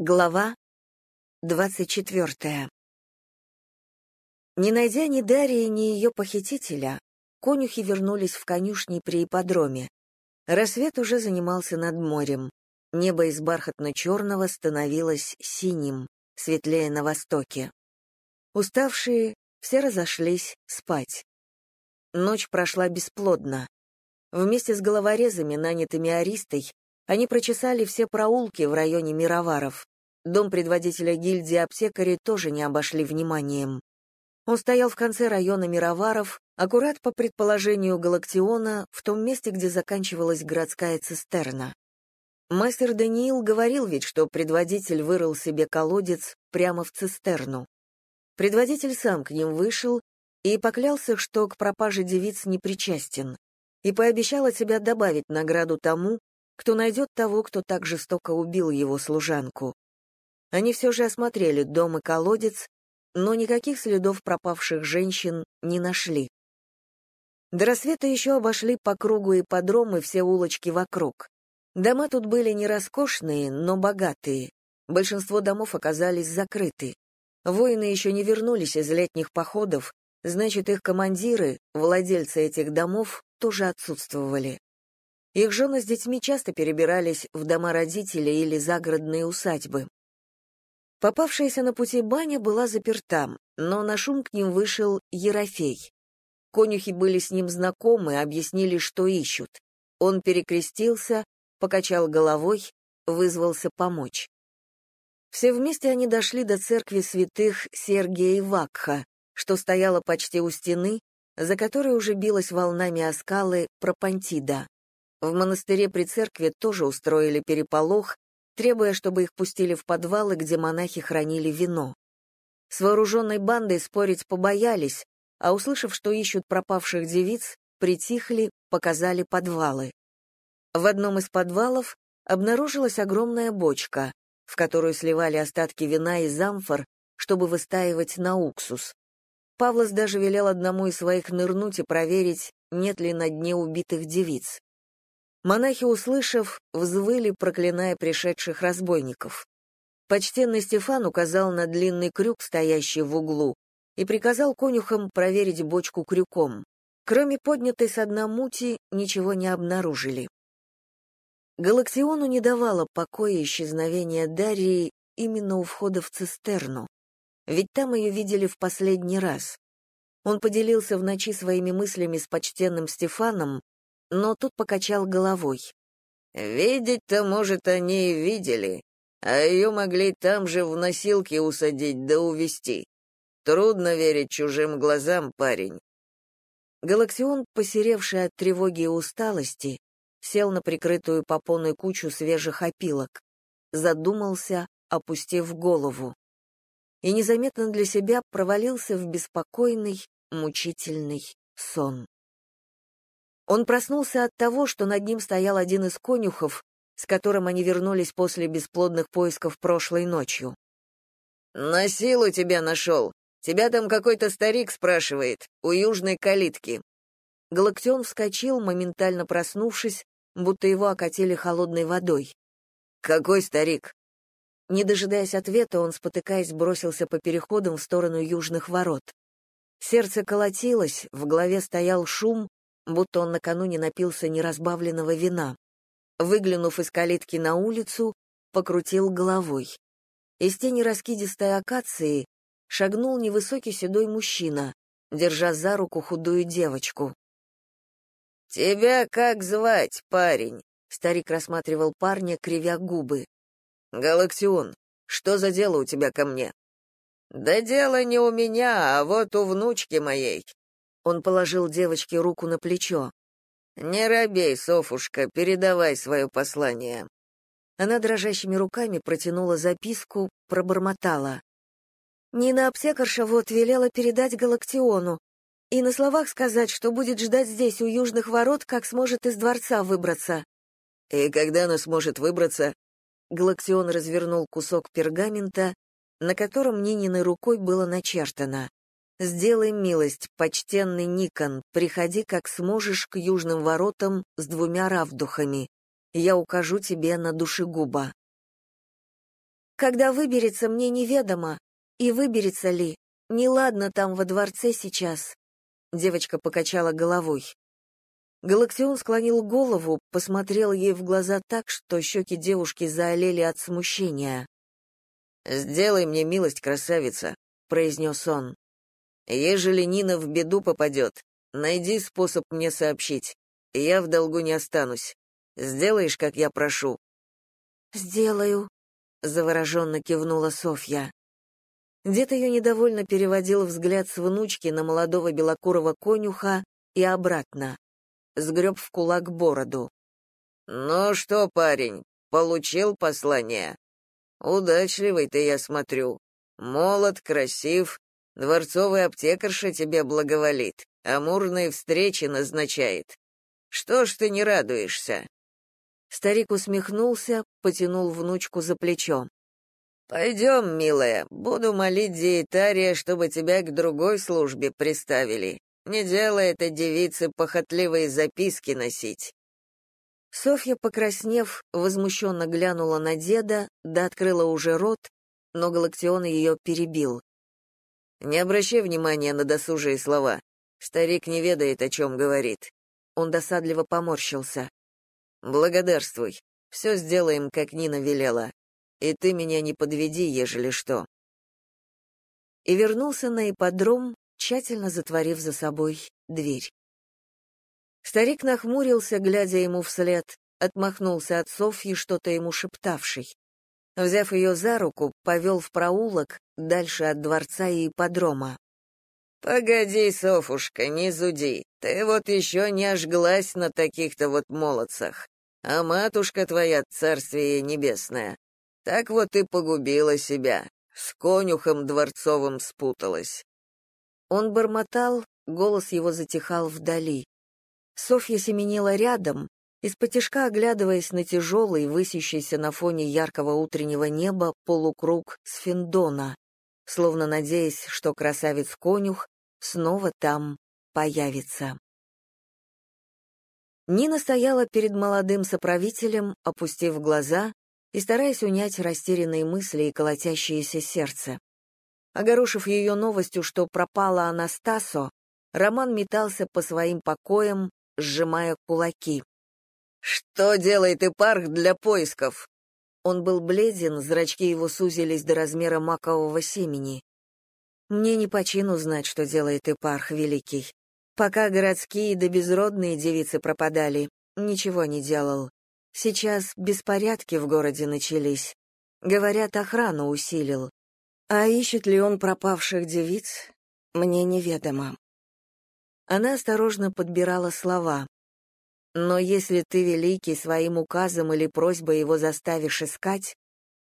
Глава 24. Не найдя ни Дарьи, ни ее похитителя, конюхи вернулись в конюшни при ипподроме. Рассвет уже занимался над морем. Небо из бархатно-черного становилось синим, светлее на востоке. Уставшие, все разошлись спать. Ночь прошла бесплодно. Вместе с головорезами, нанятыми Аристой, они прочесали все проулки в районе Мироваров. Дом предводителя гильдии аптекарей тоже не обошли вниманием. Он стоял в конце района Мироваров, аккурат по предположению Галактиона, в том месте, где заканчивалась городская цистерна. Мастер Даниил говорил ведь, что предводитель вырыл себе колодец прямо в цистерну. Предводитель сам к ним вышел и поклялся, что к пропаже девиц не причастен, и пообещал от себя добавить награду тому, кто найдет того, кто так жестоко убил его служанку. Они все же осмотрели дом и колодец, но никаких следов пропавших женщин не нашли. До рассвета еще обошли по кругу и подромы все улочки вокруг. Дома тут были не роскошные, но богатые. Большинство домов оказались закрыты. Воины еще не вернулись из летних походов, значит, их командиры, владельцы этих домов, тоже отсутствовали. Их жены с детьми часто перебирались в дома родителей или загородные усадьбы. Попавшаяся на пути баня была заперта, но на шум к ним вышел Ерофей. Конюхи были с ним знакомы, объяснили, что ищут. Он перекрестился, покачал головой, вызвался помочь. Все вместе они дошли до церкви святых Сергия и Вакха, что стояла почти у стены, за которой уже билась волнами о скалы Пропантида. В монастыре при церкви тоже устроили переполох, требуя, чтобы их пустили в подвалы, где монахи хранили вино. С вооруженной бандой спорить побоялись, а услышав, что ищут пропавших девиц, притихли, показали подвалы. В одном из подвалов обнаружилась огромная бочка, в которую сливали остатки вина из амфор, чтобы выстаивать на уксус. Павлос даже велел одному из своих нырнуть и проверить, нет ли на дне убитых девиц. Монахи, услышав, взвыли, проклиная пришедших разбойников. Почтенный Стефан указал на длинный крюк, стоящий в углу, и приказал конюхам проверить бочку крюком. Кроме поднятой с дна мути, ничего не обнаружили. Галактиону не давало покоя исчезновение Дарьи именно у входа в цистерну, ведь там ее видели в последний раз. Он поделился в ночи своими мыслями с почтенным Стефаном, но тут покачал головой. «Видеть-то, может, они и видели, а ее могли там же в носилке усадить да увести. Трудно верить чужим глазам, парень». Галаксион, посеревший от тревоги и усталости, сел на прикрытую попоной кучу свежих опилок, задумался, опустив голову, и незаметно для себя провалился в беспокойный, мучительный сон. Он проснулся от того, что над ним стоял один из конюхов, с которым они вернулись после бесплодных поисков прошлой ночью. «На силу тебя нашел. Тебя там какой-то старик спрашивает, у южной калитки». Галактион вскочил, моментально проснувшись, будто его окатили холодной водой. «Какой старик?» Не дожидаясь ответа, он, спотыкаясь, бросился по переходам в сторону южных ворот. Сердце колотилось, в голове стоял шум, будто он накануне напился неразбавленного вина. Выглянув из калитки на улицу, покрутил головой. Из тени раскидистой акации шагнул невысокий седой мужчина, держа за руку худую девочку. «Тебя как звать, парень?» — старик рассматривал парня, кривя губы. «Галактион, что за дело у тебя ко мне?» «Да дело не у меня, а вот у внучки моей. Он положил девочке руку на плечо. «Не робей, Софушка, передавай свое послание». Она дрожащими руками протянула записку, пробормотала. «Нина аптекарша вот велела передать Галактиону и на словах сказать, что будет ждать здесь, у южных ворот, как сможет из дворца выбраться». «И когда она сможет выбраться?» Галактион развернул кусок пергамента, на котором Нининой рукой было начертано. Сделай милость, почтенный Никон, приходи как сможешь к южным воротам с двумя равдухами. Я укажу тебе на душегуба. Когда выберется, мне неведомо. И выберется ли? Неладно там во дворце сейчас. Девочка покачала головой. Галактион склонил голову, посмотрел ей в глаза так, что щеки девушки заолели от смущения. «Сделай мне милость, красавица», — произнес он. «Ежели Нина в беду попадет, найди способ мне сообщить. Я в долгу не останусь. Сделаешь, как я прошу?» «Сделаю», — завороженно кивнула Софья. Дед ее недовольно переводил взгляд с внучки на молодого белокурого конюха и обратно сгреб в кулак бороду. «Ну что, парень, получил послание? Удачливый ты, я смотрю. Молод, красив, дворцовый аптекарша тебе благоволит, амурные встречи назначает. Что ж ты не радуешься?» Старик усмехнулся, потянул внучку за плечо. «Пойдем, милая, буду молить диетария, чтобы тебя к другой службе приставили. Не делай это девице похотливые записки носить. Софья, покраснев, возмущенно глянула на деда, да открыла уже рот, но Галактион ее перебил. «Не обращай внимания на досужие слова. Старик не ведает, о чем говорит». Он досадливо поморщился. «Благодарствуй. Все сделаем, как Нина велела. И ты меня не подведи, ежели что». И вернулся на ипподром, тщательно затворив за собой дверь. Старик нахмурился, глядя ему вслед, отмахнулся от Софьи, что-то ему шептавшей. Взяв ее за руку, повел в проулок, дальше от дворца и ипподрома. «Погоди, Софушка, не зуди, ты вот еще не ожглась на таких-то вот молодцах, а матушка твоя, царствие небесное, так вот и погубила себя, с конюхом дворцовым спуталась. Он бормотал, голос его затихал вдали. Софья семенила рядом, из-под тишка оглядываясь на тяжелый, высящийся на фоне яркого утреннего неба полукруг сфиндона, словно надеясь, что красавец-конюх снова там появится. Нина стояла перед молодым соправителем, опустив глаза и стараясь унять растерянные мысли и колотящееся сердце. Огорошив ее новостью, что пропала Анастасо, Роман метался по своим покоям, сжимая кулаки. «Что делает Ипарх для поисков?» Он был бледен, зрачки его сузились до размера макового семени. «Мне не по чину знать, что делает Ипарх Великий. Пока городские да безродные девицы пропадали, ничего не делал. Сейчас беспорядки в городе начались. Говорят, охрану усилил. А ищет ли он пропавших девиц, мне неведомо. Она осторожно подбирала слова. Но если ты, великий, своим указом или просьбой его заставишь искать,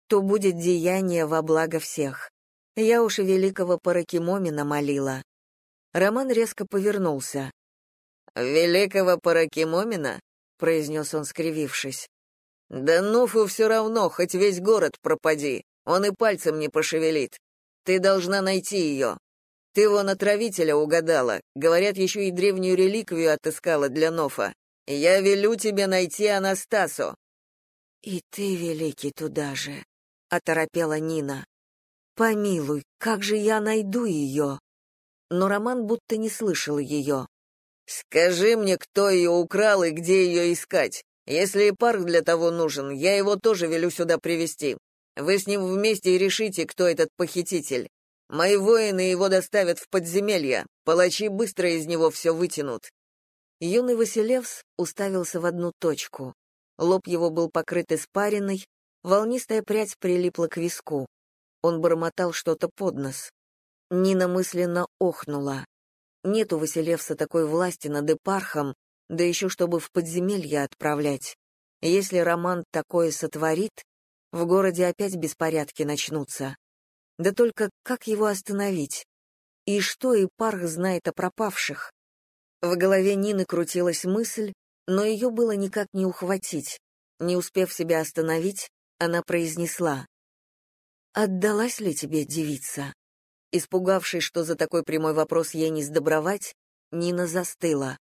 то будет деяние во благо всех. Я уж и великого Паракимомина молила. Роман резко повернулся. «Великого Паракимомина?» — произнес он, скривившись. «Да Нуфу все равно, хоть весь город пропади. Он и пальцем не пошевелит. Ты должна найти ее. Ты вон отравителя угадала. Говорят, еще и древнюю реликвию отыскала для Нофа. Я велю тебе найти Анастасу». «И ты, великий, туда же», — оторопела Нина. «Помилуй, как же я найду ее?» Но Роман будто не слышал ее. «Скажи мне, кто ее украл и где ее искать. Если и парк для того нужен, я его тоже велю сюда привести. Вы с ним вместе и решите, кто этот похититель. Мои воины его доставят в подземелье. Палачи быстро из него все вытянут». Юный Василевс уставился в одну точку. Лоб его был покрыт испариной, волнистая прядь прилипла к виску. Он бормотал что-то под нос. Нина мысленно охнула. Нет у Василевса такой власти над Эпархом, да еще чтобы в подземелье отправлять. Если Роман такое сотворит, в городе опять беспорядки начнутся. Да только как его остановить? И что и Парх знает о пропавших? В голове Нины крутилась мысль, но ее было никак не ухватить. Не успев себя остановить, она произнесла. «Отдалась ли тебе девица?» Испугавшись, что за такой прямой вопрос ей не сдобровать, Нина застыла.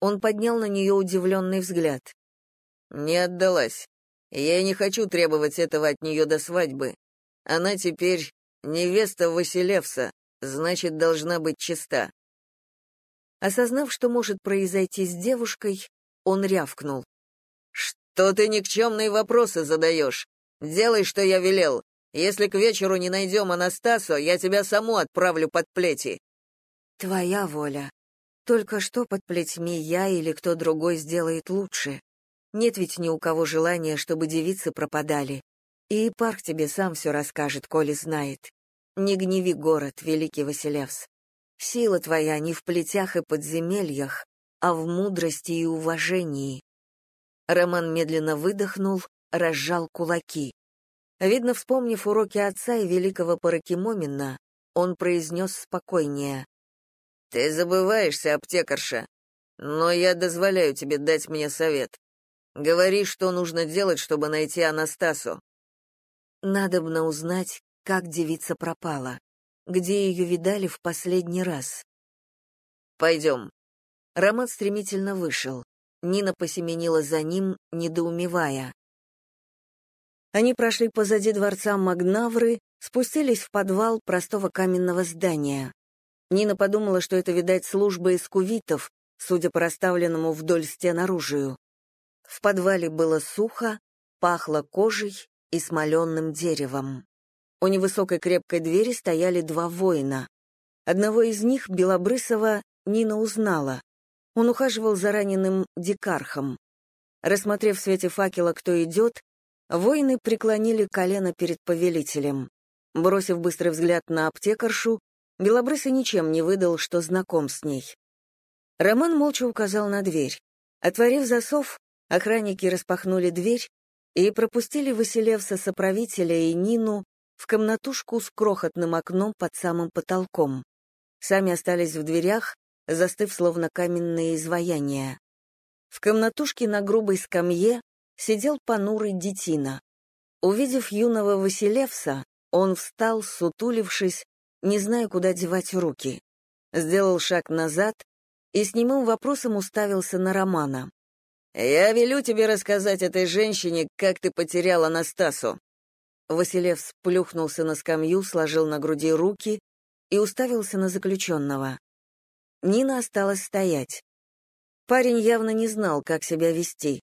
Он поднял на нее удивленный взгляд. «Не отдалась. Я не хочу требовать этого от нее до свадьбы. Она теперь невеста Василевса, значит, должна быть чиста. Осознав, что может произойти с девушкой, он рявкнул. «Что ты никчемные вопросы задаешь? Делай, что я велел. Если к вечеру не найдем Анастасу, я тебя саму отправлю под плети». «Твоя воля. Только что под плетьми я или кто другой сделает лучше. Нет ведь ни у кого желания, чтобы девицы пропадали. И парк тебе сам все расскажет, коли знает. Не гневи город, великий Василевс. Сила твоя не в плетях и подземельях, а в мудрости и уважении. Роман медленно выдохнул, разжал кулаки. Видно, вспомнив уроки отца и великого Паракимомина, он произнес спокойнее. «Ты забываешься, аптекарша, но я дозволяю тебе дать мне совет. Говори, что нужно делать, чтобы найти Анастасу». Надобно узнать, как девица пропала, где ее видали в последний раз. «Пойдем». Роман стремительно вышел. Нина посеменила за ним, недоумевая. Они прошли позади дворца Магнавры, спустились в подвал простого каменного здания. Нина подумала, что это, видать, служба из кувитов, судя по расставленному вдоль стен оружию. В подвале было сухо, пахло кожей и смоленным деревом. У невысокой крепкой двери стояли два воина. Одного из них, Белобрысова, Нина узнала. Он ухаживал за раненым дикархом. Рассмотрев в свете факела, кто идет, воины преклонили колено перед повелителем. Бросив быстрый взгляд на аптекаршу, Белобрысый ничем не выдал, что знаком с ней. Роман молча указал на дверь. Отворив засов, охранники распахнули дверь и пропустили Василевса соправителя и Нину в комнатушку с крохотным окном под самым потолком. Сами остались в дверях, застыв словно каменные изваяния. В комнатушке на грубой скамье сидел понурый детина. Увидев юного Василевса, он встал, сутулившись, не зная, куда девать руки. Сделал шаг назад и с немым вопросом уставился на Романа. «Я велю тебе рассказать этой женщине, как ты потерял Анастасу». Василев сплюхнулся на скамью, сложил на груди руки и уставился на заключенного. Нина осталась стоять. Парень явно не знал, как себя вести.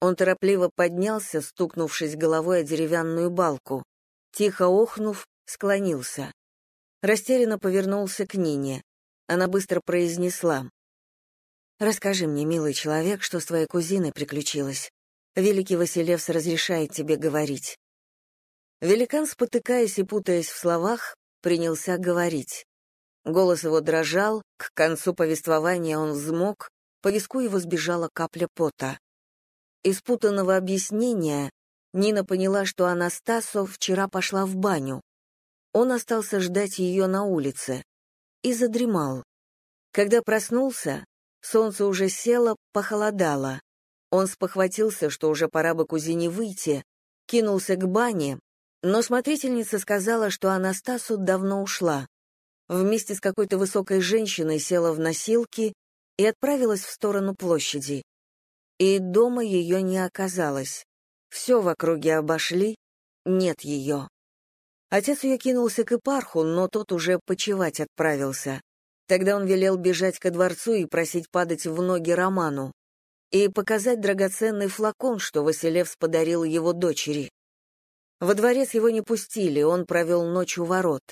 Он торопливо поднялся, стукнувшись головой о деревянную балку. Тихо охнув, склонился. Растерянно повернулся к Нине. Она быстро произнесла. «Расскажи мне, милый человек, что с твоей кузиной приключилось. Великий Василевс разрешает тебе говорить». Великан, спотыкаясь и путаясь в словах, принялся говорить. Голос его дрожал, к концу повествования он взмок, по виску его сбежала капля пота. Из путанного объяснения Нина поняла, что Анастасов вчера пошла в баню. Он остался ждать ее на улице и задремал. Когда проснулся, солнце уже село, похолодало. Он спохватился, что уже пора бы кузине выйти, кинулся к бане, но смотрительница сказала, что Анастасу давно ушла вместе с какой-то высокой женщиной села в носилки и отправилась в сторону площади. И дома ее не оказалось. Все в округе обошли, нет ее. Отец ее кинулся к Ипарху, но тот уже почевать отправился. Тогда он велел бежать ко дворцу и просить падать в ноги Роману и показать драгоценный флакон, что Василевс подарил его дочери. Во дворец его не пустили, он провел ночь у ворот.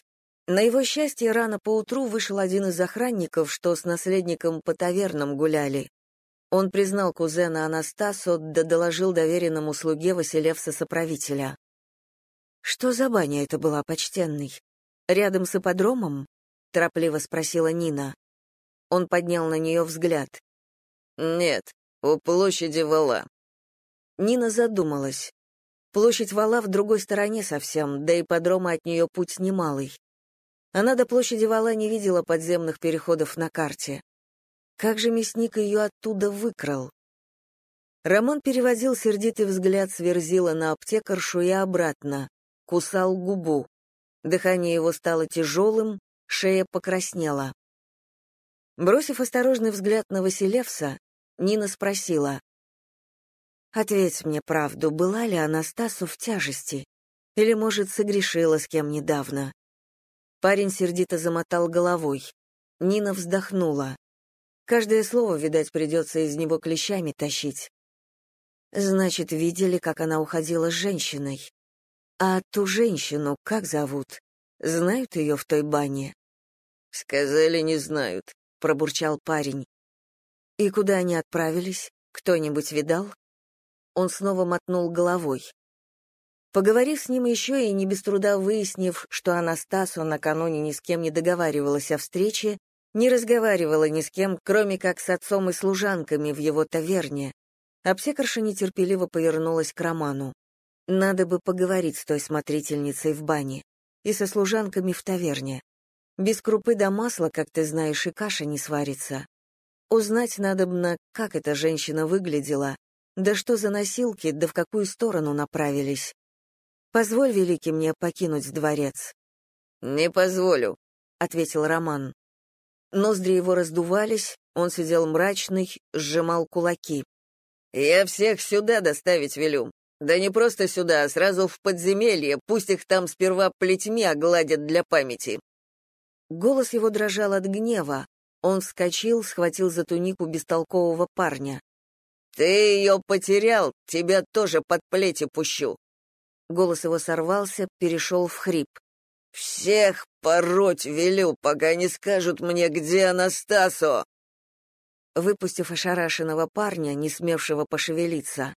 На его счастье, рано поутру вышел один из охранников, что с наследником по тавернам гуляли. Он признал кузена Анастасу, да доложил доверенному слуге Василевса-соправителя. «Что за баня это была, почтенный? Рядом с ипподромом?» — торопливо спросила Нина. Он поднял на нее взгляд. «Нет, у площади Вала». Нина задумалась. Площадь Вала в другой стороне совсем, да и подрома от нее путь немалый. Она до площади Вала не видела подземных переходов на карте. Как же мясник ее оттуда выкрал? Роман переводил сердитый взгляд с Верзила на аптекаршу и обратно, кусал губу. Дыхание его стало тяжелым, шея покраснела. Бросив осторожный взгляд на Василевса, Нина спросила. Ответь мне правду, была ли Анастасу в тяжести? Или, может, согрешила с кем недавно? Парень сердито замотал головой. Нина вздохнула. Каждое слово, видать, придется из него клещами тащить. Значит, видели, как она уходила с женщиной. А ту женщину как зовут? Знают ее в той бане? Сказали, не знают, пробурчал парень. И куда они отправились? Кто-нибудь видал? Он снова мотнул головой. Поговорив с ним еще и не без труда выяснив, что Анастасу накануне ни с кем не договаривалась о встрече, не разговаривала ни с кем, кроме как с отцом и служанками в его таверне, аптекарша нетерпеливо повернулась к Роману. Надо бы поговорить с той смотрительницей в бане и со служанками в таверне. Без крупы да масла, как ты знаешь, и каша не сварится. Узнать надобно, как эта женщина выглядела, да что за носилки, да в какую сторону направились. Позволь, великий, мне покинуть дворец». «Не позволю», — ответил Роман. Ноздри его раздувались, он сидел мрачный, сжимал кулаки. «Я всех сюда доставить велю. Да не просто сюда, а сразу в подземелье, пусть их там сперва плетьми огладят для памяти». Голос его дрожал от гнева. Он вскочил, схватил за тунику бестолкового парня. «Ты ее потерял, тебя тоже под плети пущу. Голос его сорвался, перешел в хрип. «Всех пороть велю, пока не скажут мне, где Анастасо!» Выпустив ошарашенного парня, не смевшего пошевелиться,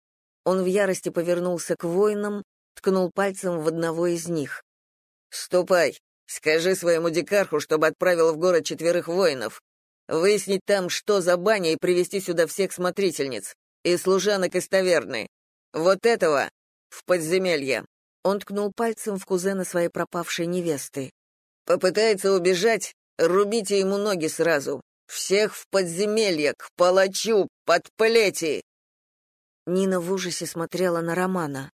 он в ярости повернулся к воинам, ткнул пальцем в одного из них. «Ступай, скажи своему дикарху, чтобы отправил в город четверых воинов. Выяснить там, что за баня, и привести сюда всех смотрительниц, и служанок из таверны. Вот этого в подземелье. Он ткнул пальцем в кузена своей пропавшей невесты. Попытается убежать, рубите ему ноги сразу. Всех в подземелье, к палачу, под плети. Нина в ужасе смотрела на Романа.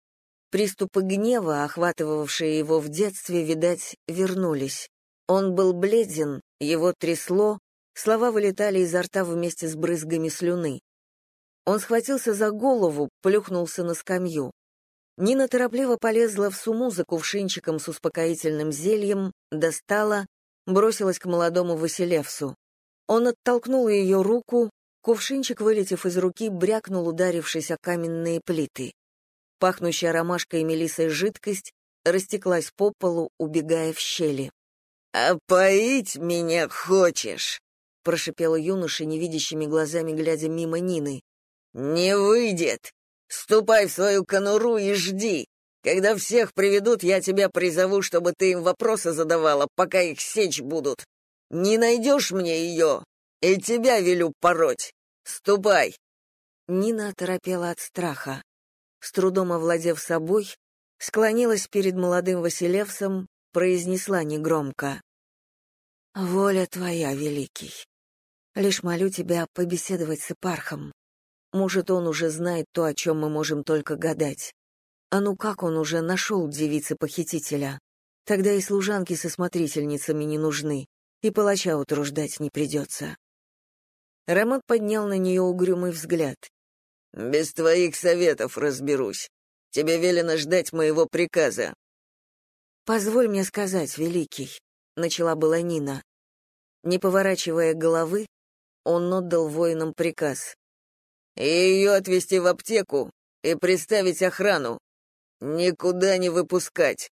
Приступы гнева, охватывавшие его в детстве, видать, вернулись. Он был бледен, его трясло, слова вылетали изо рта вместе с брызгами слюны. Он схватился за голову, плюхнулся на скамью. Нина торопливо полезла в сумму за кувшинчиком с успокоительным зельем, достала, бросилась к молодому Василевсу. Он оттолкнул ее руку, кувшинчик, вылетев из руки, брякнул, ударившись о каменные плиты. Пахнущая ромашкой и мелисой жидкость растеклась по полу, убегая в щели. «А поить меня хочешь?» — прошипел юноша, невидящими глазами глядя мимо Нины. «Не выйдет! Ступай в свою конуру и жди. Когда всех приведут, я тебя призову, чтобы ты им вопросы задавала, пока их сечь будут. Не найдешь мне ее, и тебя велю пороть. Ступай!» Нина оторопела от страха. С трудом овладев собой, склонилась перед молодым Василевсом, произнесла негромко. «Воля твоя, Великий. Лишь молю тебя побеседовать с Ипархом. Может, он уже знает то, о чем мы можем только гадать. А ну как он уже нашел девицы-похитителя? Тогда и служанки со смотрительницами не нужны, и палача утруждать не придется. Роман поднял на нее угрюмый взгляд. «Без твоих советов разберусь. Тебе велено ждать моего приказа». «Позволь мне сказать, Великий», — начала была Нина. Не поворачивая головы, он отдал воинам приказ и ее отвезти в аптеку и приставить охрану. Никуда не выпускать.